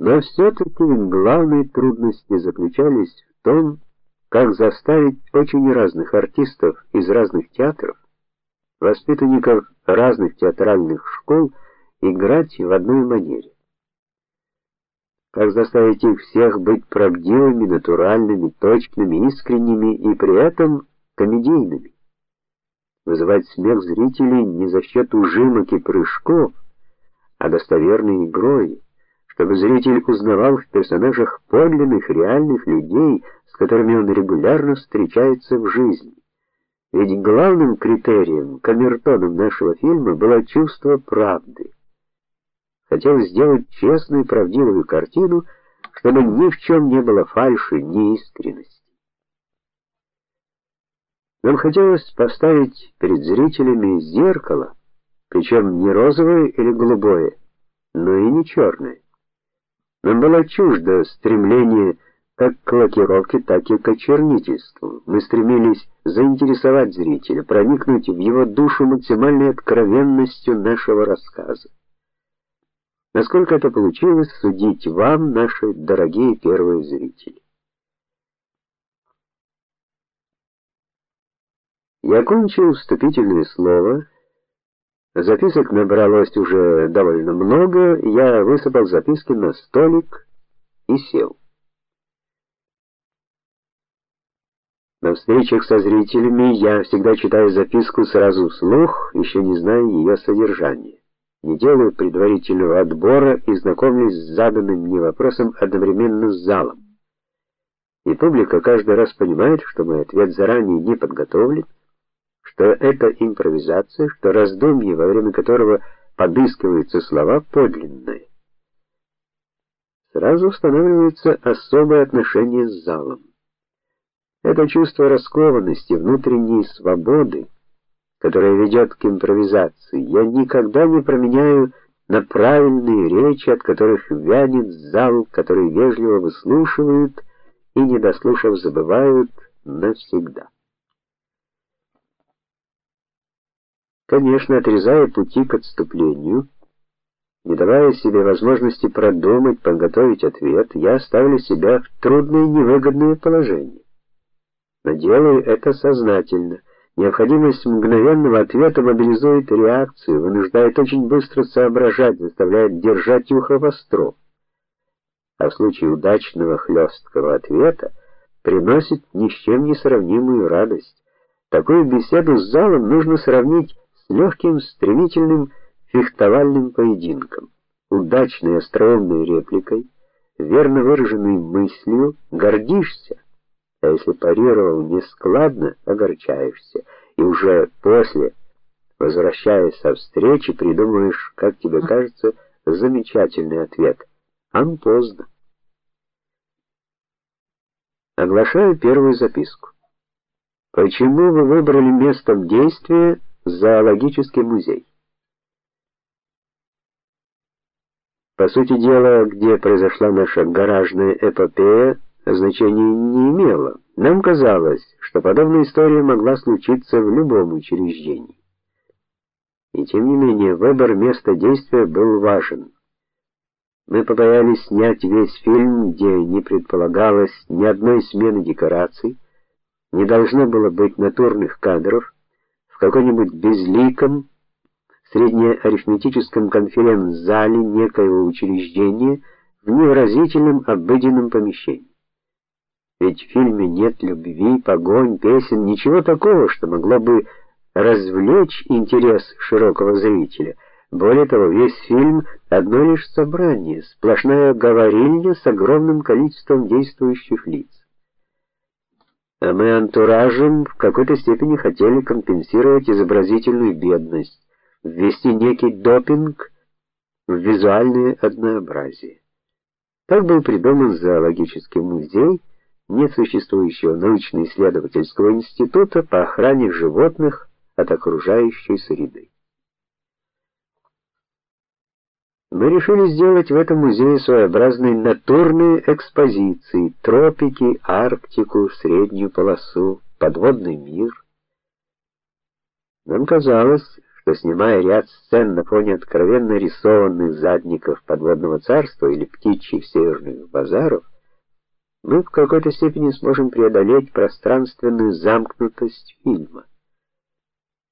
Но все таки главные трудности заключались в том, как заставить очень разных артистов из разных театров, воспитанников разных театральных школ играть в одной манере. Как заставить их всех быть правдивыми, натуральными, точными, искренними и при этом комедийными. Вызывать смех зрителей не за счет ужимок и прыжков, а достоверной игрой, чтобы зритель узнавал в персонажах подлинных, реальных людей, с которыми он регулярно встречается в жизни. Ведь главным критерием, камертоном нашего фильма было чувство правды. Хотел сделать честную, правдивую картину, чтобы ни в чем не было фальши, ни искренности. Нам хотелось поставить перед зрителями зеркало, причем не розовое или голубое, но и не черное. Нам было чуждо стремление как к лакировке, так и к очернительству. Мы стремились заинтересовать зрителя, проникнуть в его душу максимальной откровенностью нашего рассказа. Насколько это получилось, судить вам, наши дорогие первые зрители. Я кончил вступительное слово. Записок набралось уже довольно много. Я высыпал записки на столик и сел. На встречах со зрителями я всегда читаю записку сразу вслух, еще не зная ее содержания не делаю предварительного отбора и знакомлюсь с заданным мне вопросом одновременно с залом. И публика каждый раз понимает, что мой ответ заранее не подготовлен, что это импровизация, что раздумье, во время которого подыскиваются слова, подлинные. Сразу устанавливается особое отношение с залом. Это чувство раскованности, внутренней свободы, которая ведет к импровизации. Я никогда не променяю на правильные речи, от которых вянет зал, который вежливо выслушивают и не дослушав забывают навсегда. Конечно, отрезая пути к отступлению, не давая себе возможности продумать, подготовить ответ, я ставлю себя в трудное невыгодное положение. Но делаю это сознательно Необходимость мгновенного ответа мобилизует реакцию, вынуждает очень быстро соображать, заставляет держать ухо востро. А в случае удачного хлесткого ответа приносит ни с чем не сравнимую радость. Такую беседу с залом нужно сравнить легким, стремительным фехтовальным поединком. Удачной остроумной репликой, верно выраженной мыслью гордишься а если парировал нескладно, огорчаешься, и уже после, возвращаясь со встречи, придумываешь, как тебе кажется, замечательный ответ. Ан поздно. Оглашаю первую записку. Почему вы выбрали местом действия зоологический музей? По сути дела, где произошла наша гаражная эпопея, значения не имело. Нам казалось, что подобная история могла случиться в любом учреждении. И тем не менее, выбор места действия был важен. Мы побоялись снять весь фильм, где не предполагалось ни одной смены декораций, не должно было быть натурных кадров каком-нибудь безликом среднеарифметическом конференц-зале некоего учреждения в невыразительном обыденном помещении. Ведь в фильме нет любви, погонь, песен, ничего такого, что могло бы развлечь интерес широкого зрителя. Более того, весь фильм одно лишь собрание, сплошная говорильня с огромным количеством действующих лиц. А мы антуражем в какой-то степени хотели компенсировать изобразительную бедность, ввести некий допинг в визуальное однообразие. Так был придуман зоологический музей нет существующего научно-исследовательского института по охране животных от окружающей среды. Мы решили сделать в этом музее своеобразные натурные экспозиции: тропики, Арктику, среднюю полосу, подводный мир. Нам казалось, что снимая ряд сцен на фоне откровенно рисованных задников подводного царства или птичьих северных базаров, мы в какой-то степени сможем преодолеть пространственную замкнутость фильма.